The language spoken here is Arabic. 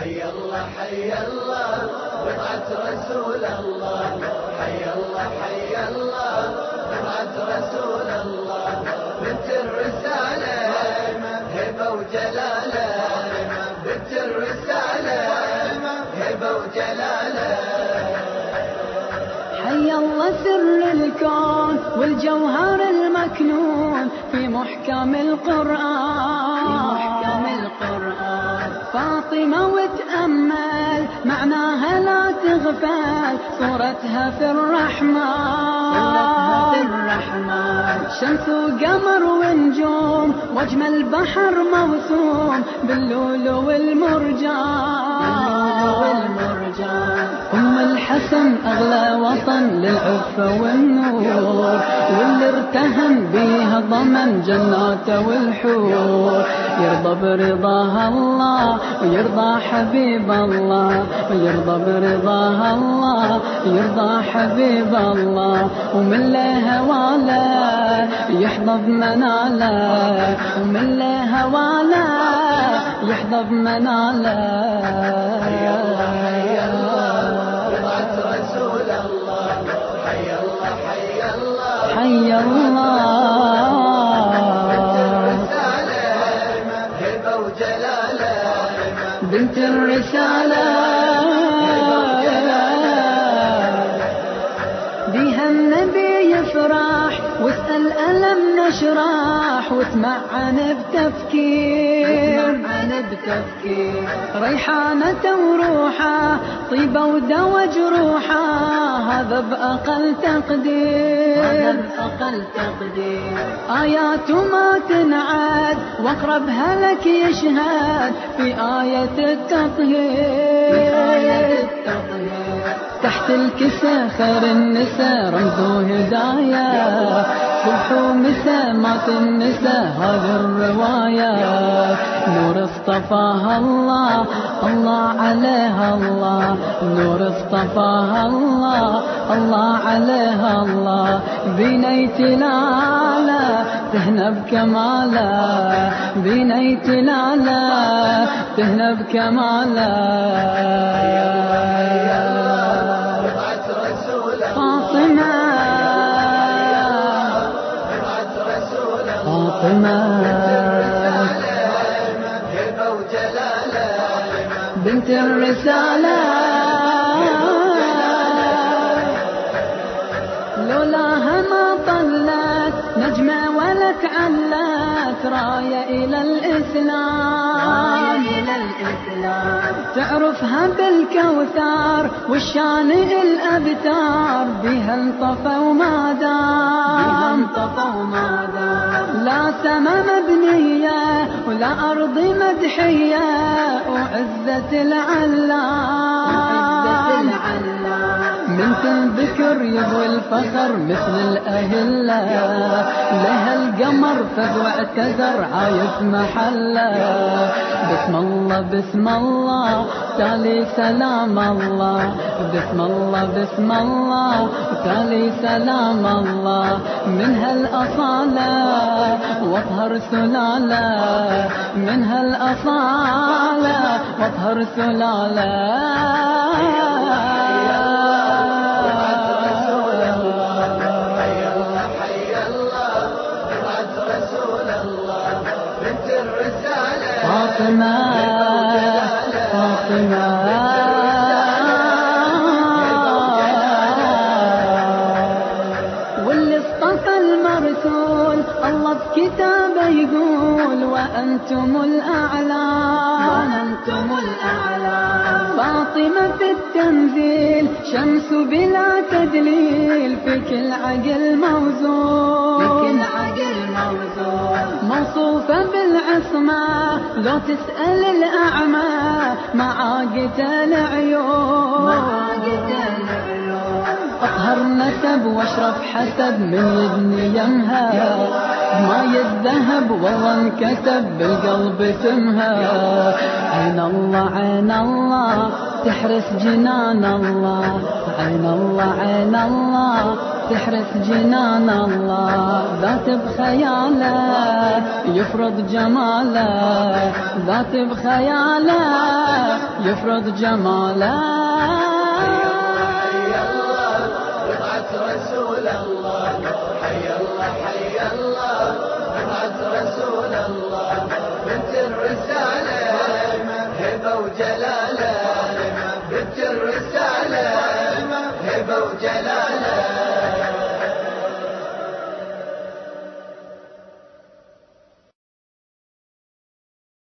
حي الله حي الله بضعة رسول الله. حي الله حي الله بضعة رسول الله. بنت الرسالة هبة وجلالة. بنت الرسالة هبة وجلالة. حي الله سر الكون والجوهر المكنون في محكم القرآن. في محكم القرآن. فاطمة معناها لا تغفل صورتها في الرحمن. شمس وقمر ونجوم واجمل بحر موسوم باللولو والمرجان. باللولو والمرجان أم الحسن أغلى وطن للعفة والنور واللي ارتهن بيها ضمن جناته والحور. يرضى برضاها الله ويرضى حبيب الله. ويرضى برضاها الله يرضى حبيب الله. ومن له هواله يحظى بمناله ومن له هواله يحظى بمناله حي الله. بنت الرسالة. بها النبي يفرح واسأل ألم نشرح وتمعن بتفكير. تمعن بتفكير ريحانة وروحة طيبة ودوا جروحه هذا بأقل تقدير. هذا بأقل تقدير. آيات ما تنعد وأقربها لك يشهد في آية التطهير. في آية التطهير. تحت الكسى خير النساء رمز هدايا صبح ومساء مات النساء هذه الرواية نور اصطفاها الله الله عليها الله نور اصطفاها الله الله عليها الله بنيت لالا تهنى بكماله بنيت لالا تهنى بكماله هبة وجلالة بنت الرسالة. لولاها ما طلت نجمة ولا تعلت راية إلى الإسلام. إلى الإسلام. تعرفها بالكوثر والشان الأبتار بها انطفى وما دام. سما مبنية ولا أرض مدحية وعزة العلام. من تنذكر يبوي الفخر مثل الأهلة لها القمر فذ واعتذر عايف محلة. بسم الله بسم الله تالي سلام الله. بسم الله بسم الله تالي سلام الله من هالأصالة واطهر سلالة من هالأصالة واطهر سلالة. فاطمة فاطمة. في كتابه يقول وأنتم الأعلام. وأنتم الأعلام. فاطمة في التنزيل شمس بلا تدليل في كل عقل موزون. في كل عقل موزون. موصوفة بالعصمة لو تسأل الأعمى معاقة العيون. معاقة العيون. أطهر نسب واشرف حسب من يدني يمها ما الذهب والله انكتب بالقلب سمها عين الله عين الله تحرس جنان الله. عين الله عين الله تحرس جنان الله. ذات بخياله يفرض جماله. ذات بخياله نفرض جماله. حي الله رفعت رسول الله بنت الرسالة هبة وجلالة بنت الرسالة هبة وجلالة